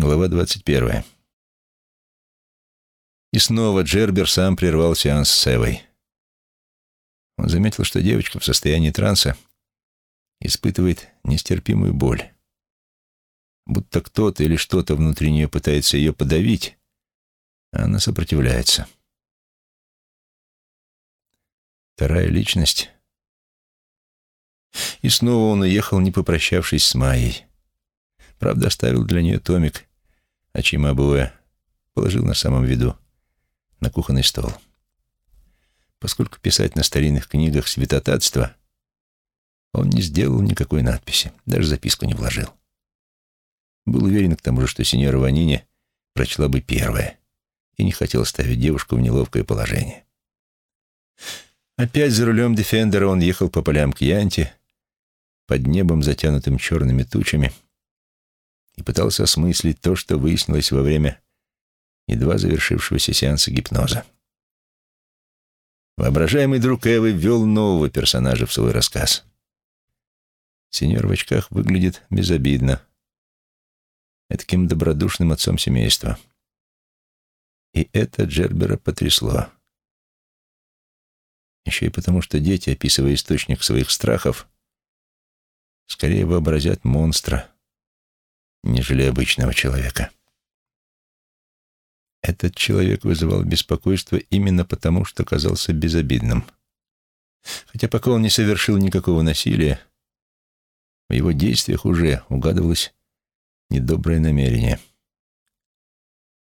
Глава 21. И снова Джербер сам прервал сеанс с Эвой. Он заметил, что девочка в состоянии транса испытывает нестерпимую боль. Будто кто-то или что-то внутри нее пытается ее подавить, а она сопротивляется. Вторая личность. И снова он уехал, не попрощавшись с Майей. Правда, оставил для нее томик, а Чимабуэ положил на самом виду, на кухонный стол. Поскольку писать на старинных книгах святотатство, он не сделал никакой надписи, даже записку не вложил. Был уверен к тому же, что сеньора Ванине прочла бы первое и не хотел ставить девушку в неловкое положение. Опять за рулем Дефендера он ехал по полям к Янте, под небом, затянутым черными тучами, пытался осмыслить то, что выяснилось во время едва завершившегося сеанса гипноза. Воображаемый друг Эвы ввел нового персонажа в свой рассказ. Сеньор в очках выглядит безобидно, таким добродушным отцом семейства. И это Джербера потрясло. Еще и потому, что дети, описывая источник своих страхов, скорее вообразят монстра, нежели обычного человека. Этот человек вызывал беспокойство именно потому, что казался безобидным. Хотя пока он не совершил никакого насилия, в его действиях уже угадывалось недоброе намерение.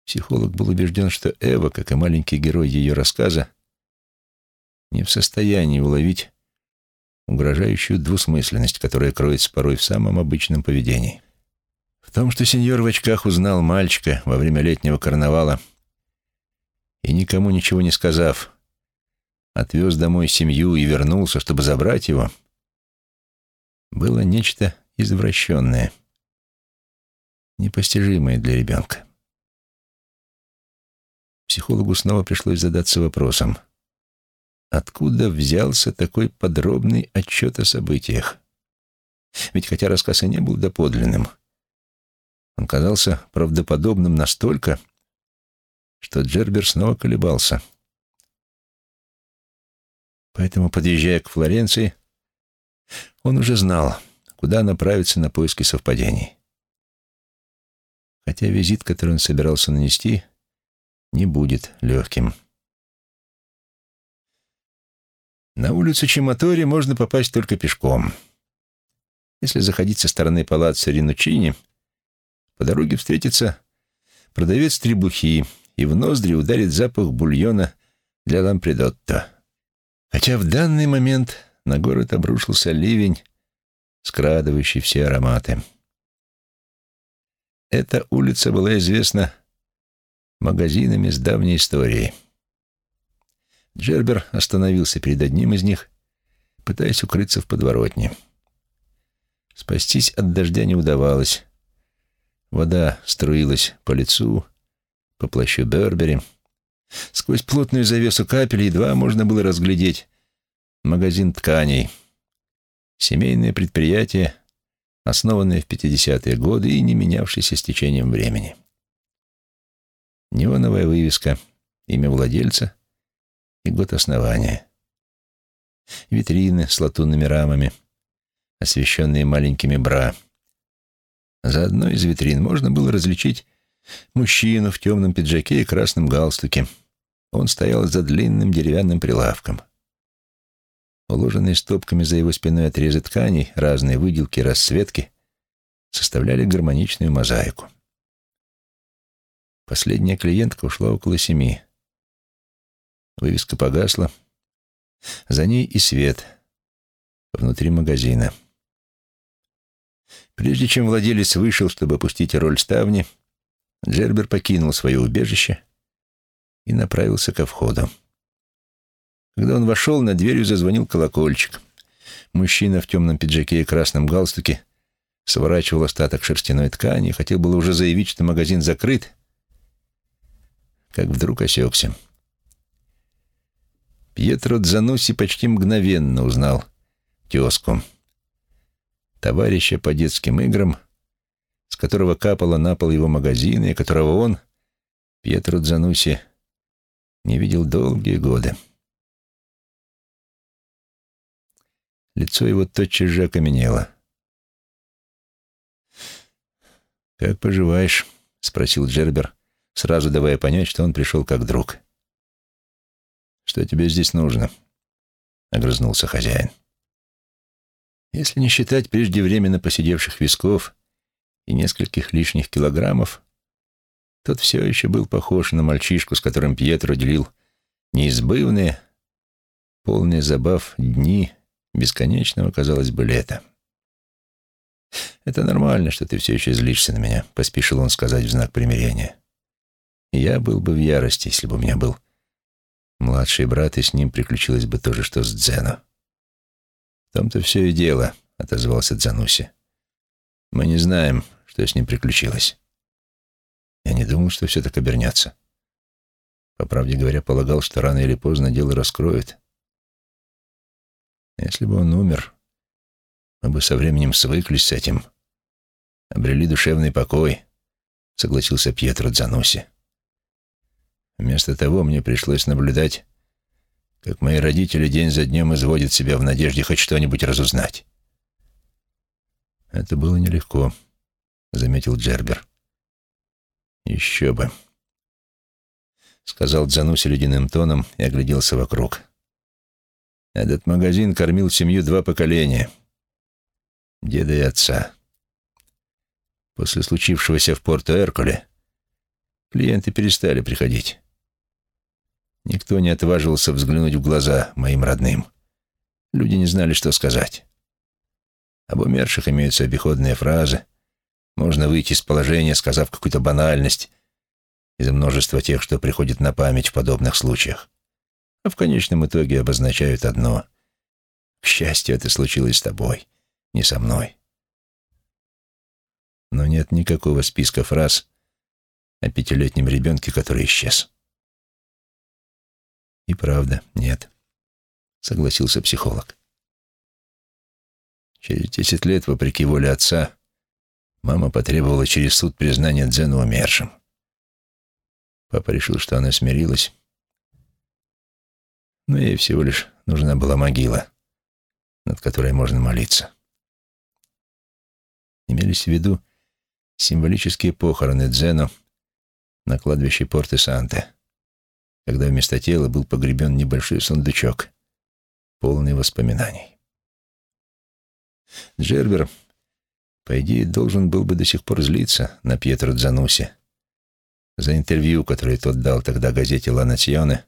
Психолог был убежден, что Эва, как и маленький герой ее рассказа, не в состоянии уловить угрожающую двусмысленность, которая кроется порой в самом обычном поведении. В том, что сеньор в очках узнал мальчика во время летнего карнавала и, никому ничего не сказав, отвез домой семью и вернулся, чтобы забрать его, было нечто извращенное, непостижимое для ребенка. Психологу снова пришлось задаться вопросом — Откуда взялся такой подробный отчет о событиях? Ведь хотя рассказ и не был доподлинным, казался правдоподобным настолько, что Джербер снова колебался. Поэтому, подъезжая к Флоренции, он уже знал, куда направиться на поиски совпадений. Хотя визит, который он собирался нанести, не будет легким. На улицу Чиматори можно попасть только пешком. Если заходить со стороны палаццо Ринучини, по дороге встретится продавец требухи, и в ноздри ударит запах бульона для лампредотто. Хотя в данный момент на город обрушился ливень, скрадывающий все ароматы. Эта улица была известна магазинами с давней историей. Джербер остановился перед одним из них, пытаясь укрыться в подворотне. Спастись от дождя не удавалось. Вода струилась по лицу, по плащу Бербери. Сквозь плотную завесу капель едва можно было разглядеть магазин тканей. Семейное предприятие, основанное в 50-е годы и не менявшееся с течением времени. Неоновая вывеска, имя владельца и год основания. Витрины с латунными рамами, освещенные маленькими бра. За одной из витрин можно было различить мужчину в темном пиджаке и красном галстуке. Он стоял за длинным деревянным прилавком. Уложенные стопками за его спиной отрезы тканей, разные выделки, расцветки составляли гармоничную мозаику. Последняя клиентка ушла около семи. Вывеска погасла. За ней и свет внутри магазина. Прежде чем владелец вышел, чтобы опустить роль ставни, Джербер покинул свое убежище и направился ко входу. Когда он вошел, над дверью зазвонил колокольчик. Мужчина в темном пиджаке и красном галстуке сворачивал остаток шерстяной ткани, хотел было уже заявить, что магазин закрыт, как вдруг осекся. Пьетро Дзануси почти мгновенно узнал тезку. Товарища по детским играм с которого капало на пол его магазина и которого он, Пьетро Дзануси, не видел долгие годы. Лицо его тотчас же окаменело. «Как поживаешь?» — спросил Джербер, сразу давая понять, что он пришел как друг. «Что тебе здесь нужно?» — огрызнулся хозяин. Если не считать преждевременно посидевших висков и нескольких лишних килограммов, тот все еще был похож на мальчишку, с которым Пьетро делил неизбывные, полные забав дни бесконечного, казалось бы, лета. «Это нормально, что ты все еще злишься на меня», — поспешил он сказать в знак примирения. «Я был бы в ярости, если бы у меня был младший брат, и с ним приключилось бы то же, что с Дзено». «В том-то все и дело», — отозвался Дзануси. «Мы не знаем, что с ним приключилось». Я не думал, что все так обернется. По правде говоря, полагал, что рано или поздно дело раскроют. Если бы он умер, мы бы со временем свыклись с этим, обрели душевный покой, согласился Пьетро Дзануси. Вместо того мне пришлось наблюдать, как мои родители день за днем изводят себя в надежде хоть что-нибудь разузнать. «Это было нелегко», — заметил Джербер. «Еще бы», — сказал Дзануси ледяным тоном и огляделся вокруг. «Этот магазин кормил семью два поколения, деда и отца. После случившегося в Порто-Эркуле клиенты перестали приходить. Никто не отваживался взглянуть в глаза моим родным. Люди не знали, что сказать. Об умерших имеются обиходные фразы. Можно выйти из положения, сказав какую-то банальность из множества тех, что приходит на память в подобных случаях. А в конечном итоге обозначают одно. К счастью, это случилось с тобой, не со мной. Но нет никакого списка фраз о пятилетнем ребенке, который исчез. И правда, нет, согласился психолог. Через десять лет, вопреки воле отца, мама потребовала через суд признания Дзену умершим. Папа решил, что она смирилась, но ей всего лишь нужна была могила, над которой можно молиться. Имелись в виду символические похороны Дзену на кладбище Порте-Санте когда вместо тела был погребен небольшой сундучок, полный воспоминаний. Джербер, по идее, должен был бы до сих пор злиться на Пьетро Дзануси за интервью, которое тот дал тогда газете «Ла Национе»,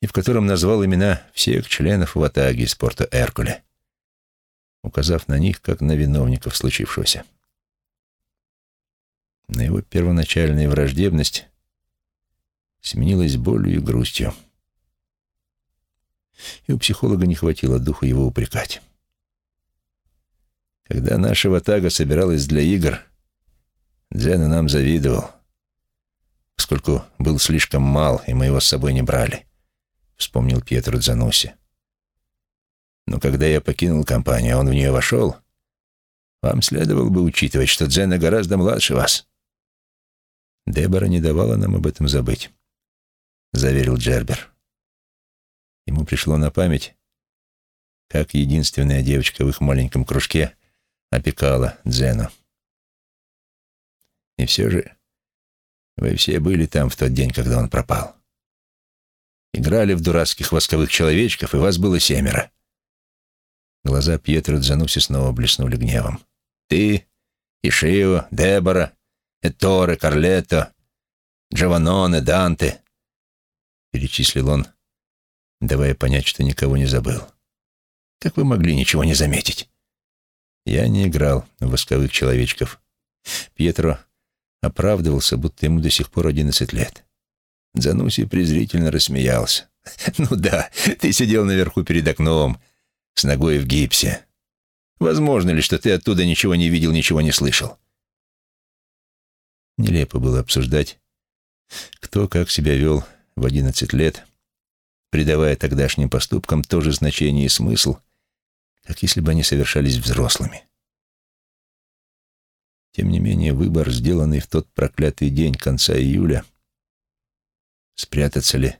и в котором назвал имена всех членов Ватаги из порта Эркуле, указав на них как на виновников случившегося. На его первоначальная враждебность сменилась болью и грустью. И у психолога не хватило духу его упрекать. Когда наша ватага собиралась для игр, Дзена нам завидовал, поскольку был слишком мал, и мы его с собой не брали, — вспомнил Пьетро Дзануси. Но когда я покинул компанию, а он в нее вошел, вам следовало бы учитывать, что Дзена гораздо младше вас. Дебора не давала нам об этом забыть. — заверил Джербер. Ему пришло на память, как единственная девочка в их маленьком кружке опекала Дзену. И все же вы все были там в тот день, когда он пропал. Играли в дурацких восковых человечков, и вас было семеро. Глаза Пьетро Дзануси снова блеснули гневом. Ты, Ишио, Дебора, Эторе, Карлетто, Джованоне, Данте, перечислил он, давая понять, что никого не забыл. Как вы могли ничего не заметить? Я не играл в восковых человечков. Пьетро оправдывался, будто ему до сих пор одиннадцать лет. Зануси презрительно рассмеялся. «Ну да, ты сидел наверху перед окном, с ногой в гипсе. Возможно ли, что ты оттуда ничего не видел, ничего не слышал?» Нелепо было обсуждать, кто как себя вел в одиннадцать лет, придавая тогдашним поступкам то же значение и смысл, как если бы они совершались взрослыми. Тем не менее, выбор, сделанный в тот проклятый день конца июля, спрятаться ли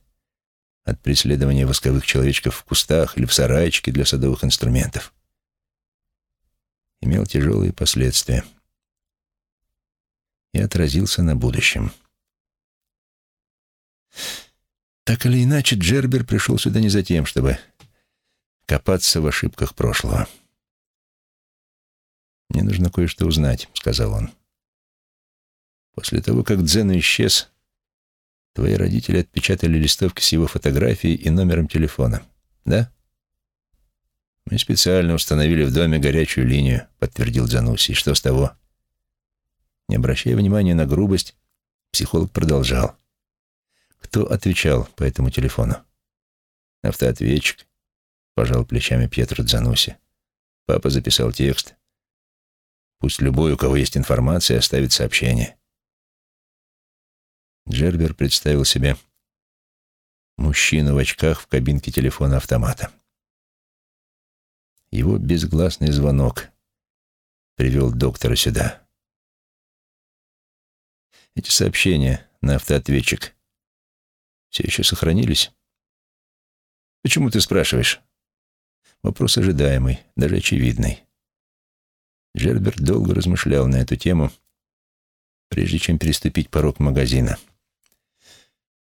от преследования восковых человечков в кустах или в сарайчике для садовых инструментов, имел тяжелые последствия и отразился на будущем. Так или иначе, Джербер пришел сюда не за тем, чтобы копаться в ошибках прошлого. «Мне нужно кое-что узнать», — сказал он. «После того, как Дзен исчез, твои родители отпечатали листовки с его фотографией и номером телефона, да?» «Мы специально установили в доме горячую линию», — подтвердил Дзануси. «Что с того?» Не обращая внимания на грубость, психолог продолжал. «Кто отвечал по этому телефону?» «Автоответчик», — пожал плечами Пьетро Дзануси. «Папа записал текст. Пусть любой, у кого есть информация, оставит сообщение. Джербер представил себе мужчину в очках в кабинке телефона-автомата. Его безгласный звонок привел доктора сюда. Эти сообщения на автоответчик все еще сохранились? Почему ты спрашиваешь? Вопрос ожидаемый, даже очевидный. Джерберт долго размышлял на эту тему, прежде чем переступить порог магазина.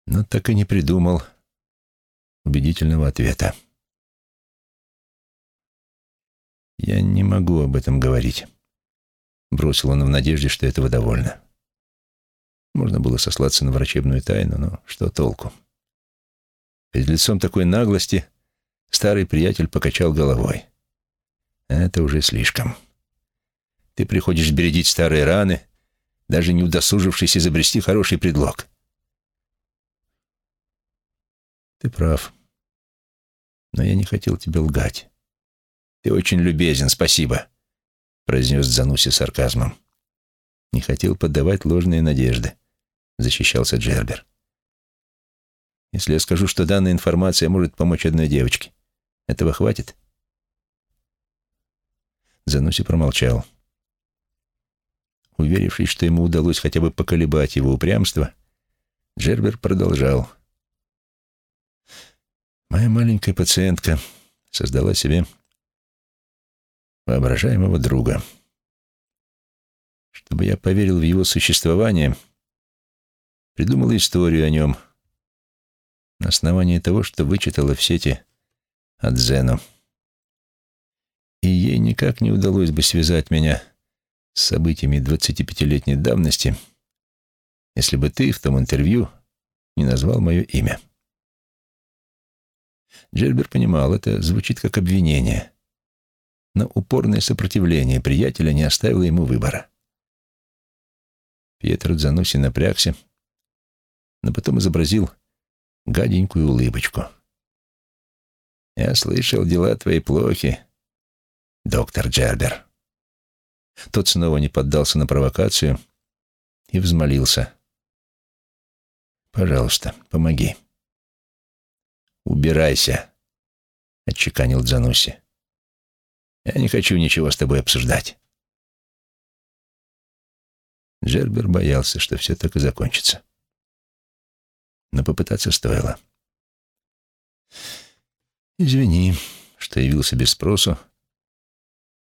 Но так и не придумал убедительного ответа. «Я не могу об этом говорить», — бросил он в надежде, что этого довольно. Можно было сослаться на врачебную тайну, но что толку? Перед лицом такой наглости старый приятель покачал головой. Это уже слишком. Ты приходишь бередить старые раны, даже не удосужившись изобрести хороший предлог. Ты прав. Но я не хотел тебе лгать. Ты очень любезен, спасибо, произнес Зануси сарказмом. Не хотел поддавать ложные надежды, защищался Джербер. Если я скажу, что данная информация может помочь одной девочке, этого хватит? Зануси промолчал. Уверившись, что ему удалось хотя бы поколебать его упрямство, Джербер продолжал. «Моя маленькая пациентка создала себе воображаемого друга. Чтобы я поверил в его существование, придумала историю о нем на основании того, что вычитала в сети от Зену. И ей никак не удалось бы связать меня с событиями 25-летней давности, если бы ты в том интервью не назвал мое имя. Джербер понимал, это звучит как обвинение, но упорное сопротивление приятеля не оставило ему выбора. Пьетро Дзануси напрягся, но потом изобразил гаденькую улыбочку. «Я слышал, дела твои плохи, доктор Джербер». Тот снова не поддался на провокацию и взмолился. «Пожалуйста, помоги». «Убирайся», — отчеканил Дзануси. «Я не хочу ничего с тобой обсуждать». Джербер боялся, что все так и закончится. Но попытаться стоило. «Извини, что явился без спросу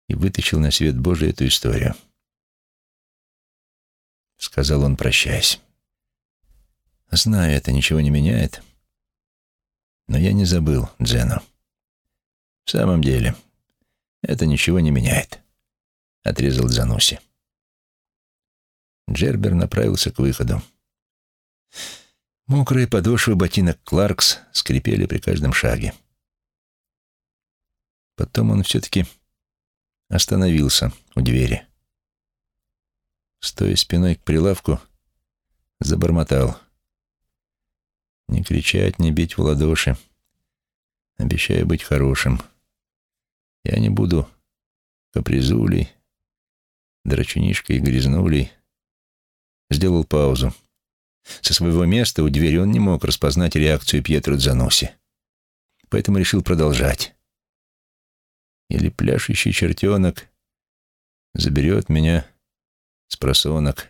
и вытащил на свет Божий эту историю. Сказал он, прощаясь. Знаю, это ничего не меняет, но я не забыл Дзену. В самом деле, это ничего не меняет, отрезал Дзануси. Джербер направился к выходу. Мокрые подошвы ботинок Кларкс скрипели при каждом шаге. Потом он все-таки остановился у двери. Стоя спиной к прилавку, забормотал. Не кричать, не бить в ладоши. Обещаю быть хорошим. Я не буду капризулей, драчунишкой и грязнулей. Сделал паузу. Со своего места у двери он не мог распознать реакцию Пьетро Дзаноси. Поэтому решил продолжать или пляшущий чертенок заберет меня с просонок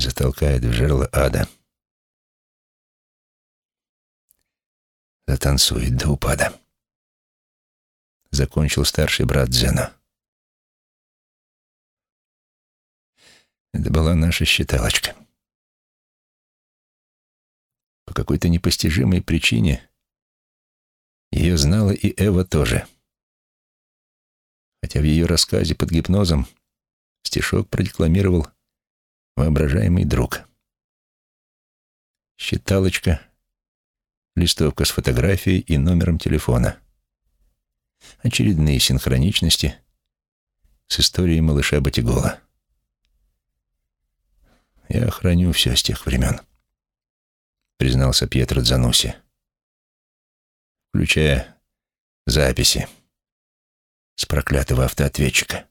затолкает в жерло ада. Затанцует до упада. Закончил старший брат Зена. Это была наша считалочка. По какой-то непостижимой причине ее знала и Эва тоже. Хотя в ее рассказе под гипнозом стишок продекламировал воображаемый друг. Считалочка, листовка с фотографией и номером телефона. Очередные синхроничности с историей малыша Батигола. Я храню все с тех времен признался Пьетро Дзануси, включая записи с проклятого автоответчика.